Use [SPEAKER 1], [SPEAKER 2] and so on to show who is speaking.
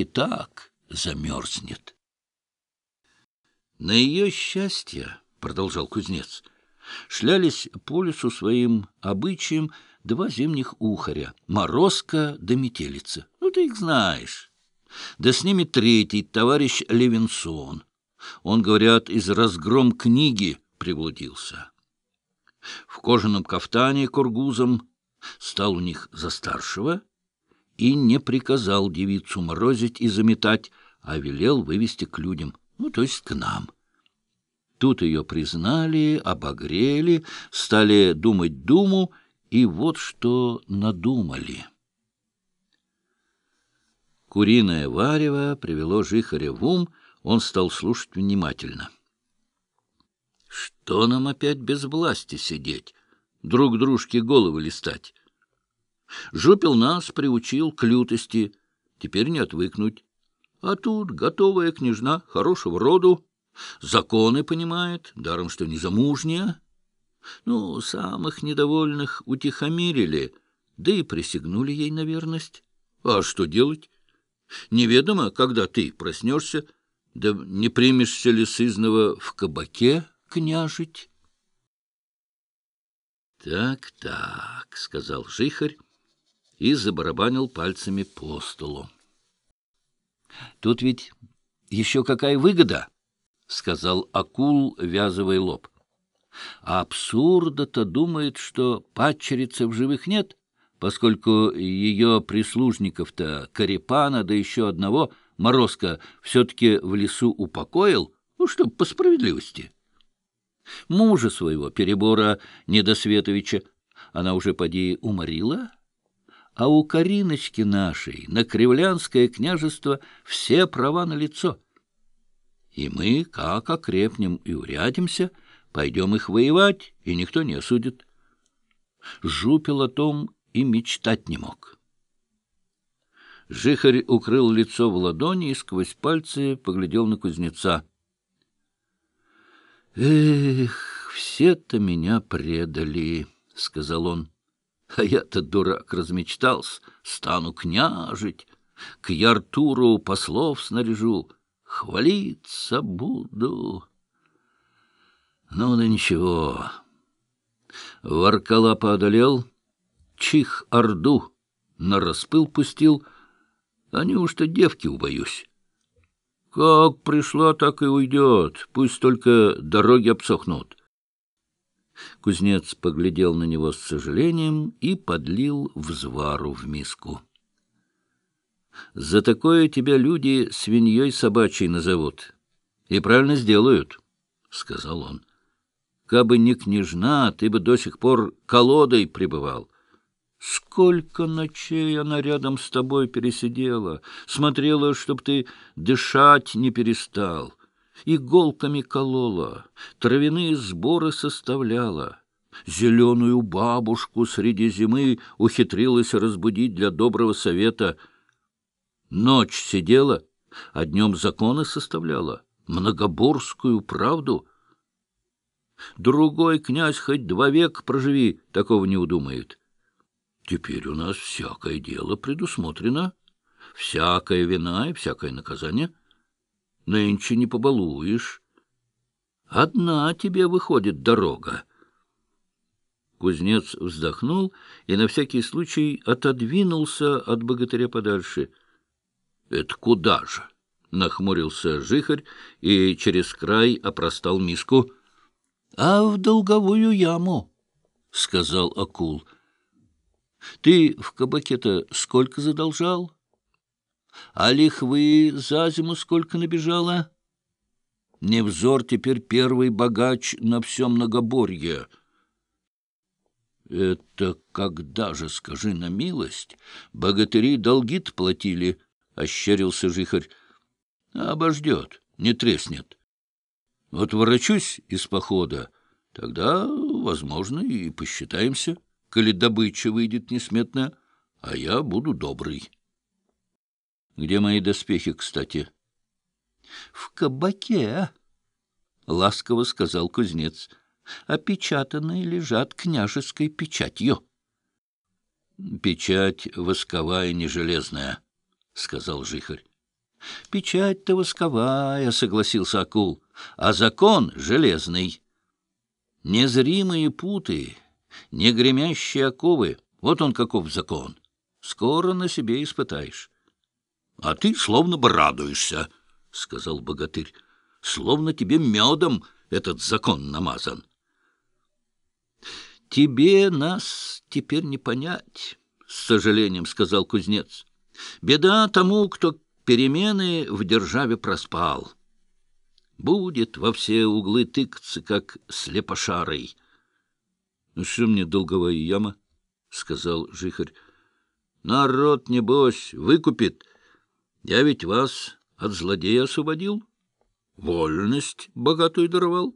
[SPEAKER 1] и так замерзнет. На ее счастье, — продолжал кузнец, — шлялись по лесу своим обычаем два зимних ухаря — Морозко да Метелица. Ну, ты их знаешь. Да с ними третий, товарищ Левинсон. Он, говорят, из разгром книги приблудился. В кожаном кафтане кургузом стал у них за старшего и не приказал девицу морозить и заметать, а велел вывести к людям, ну, то есть к нам. Тут ее признали, обогрели, стали думать думу, и вот что надумали. Куриное варево привело Жихаря в ум, он стал слушать внимательно. Что нам опять без власти сидеть, друг дружке головы листать? Жупил нас приучил к лютости, теперь не отвыкнуть. А тут готовая княжна хорошего роду, законы понимает, даром что незамужняя. Ну, самых недовольных утихомирили, да и присягнули ей на верность. А что делать? Неведомо, когда ты проснешься, да не примешься ли сызного в кабаке княжить. «Так, так», — сказал жихарь и забарабанил пальцами по столу. «Тут ведь еще какая выгода?» — сказал акул, вязывая лоб. «А абсурда-то думает, что падчерицы в живых нет, поскольку ее прислужников-то Карипана, да еще одного Морозко все-таки в лесу упокоил, ну, чтоб по справедливости. Мужа своего, Перебора Недосветовича, она уже, поди, уморила, а у Кариночки нашей на Кривлянское княжество все права на лицо. И мы, как окрепнем и урядимся, пойдем их воевать, и никто не осудит. Жупил о том и мечтать не мог. Жихарь укрыл лицо в ладони и сквозь пальцы поглядел на кузнеца. — Эх, все-то меня предали, — сказал он. — А я-то, дурак, размечтался, стану княжить, к Яртуру послов снаряжу, хвалиться буду. Ну да ничего. Варкалапа одолел, чих орду на распыл пустил — а неужто девки убоюсь? Как пришла, так и уйдет. Пусть только дороги обсохнут. Кузнец поглядел на него с сожалением и подлил взвару в миску. «За такое тебя люди свиньей собачьей назовут. И правильно сделают», — сказал он. «Кабы не княжна, ты бы до сих пор колодой пребывал. Сколько ночей она рядом с тобой пересидела, смотрела, чтоб ты дышать не перестал, иголками колола, травяные сборы составляла, зеленую бабушку среди зимы ухитрилась разбудить для доброго совета. Ночь сидела, а днем законы составляла, многоборскую правду. Другой князь хоть два века проживи, такого не удумает. Теперь у нас всякое дело предусмотрено, всякая вина и всякое наказание. Нынче не побалуешь. Одна тебе выходит дорога. Кузнец вздохнул и на всякий случай отодвинулся от богатыря подальше. — Это куда же? — нахмурился жихарь и через край опростал миску. — А в долговую яму, — сказал акул. — ты в кабаке-то сколько задолжал? А лихвы за зиму сколько набежало? Невзор теперь первый богач на всем многоборье. Это когда же, скажи на милость, богатыри долги-то платили, — ощерился жихарь. Обождет, не треснет. Вот ворочусь из похода, тогда, возможно, и посчитаемся коли добыча выйдет несметная, а я буду добрый. Где мои доспехи, кстати? — В кабаке, — ласково сказал кузнец. — Опечатанные лежат княжеской печатью. — Печать восковая, не железная, — сказал жихарь. — Печать-то восковая, — согласился акул, — а закон железный. Незримые путы, не гремящие оковы — вот он каков закон. Скоро на себе испытаешь. — А ты словно бы радуешься, — сказал богатырь, — словно тебе медом этот закон намазан. — Тебе нас теперь не понять, — с сожалением сказал кузнец. — Беда тому, кто перемены в державе проспал. Будет во все углы тыкаться, как слепошарый. — Ну что мне долговая яма? — сказал жихарь. — Народ, небось, выкупит. Я ведь вас от злодея освободил, вольность богатую даровал.